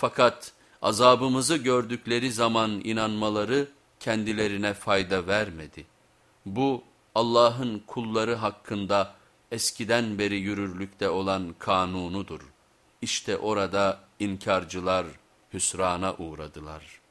Fakat azabımızı gördükleri zaman inanmaları kendilerine fayda vermedi. Bu Allah'ın kulları hakkında eskiden beri yürürlükte olan kanunudur. İşte orada inkarcılar hüsrana uğradılar.''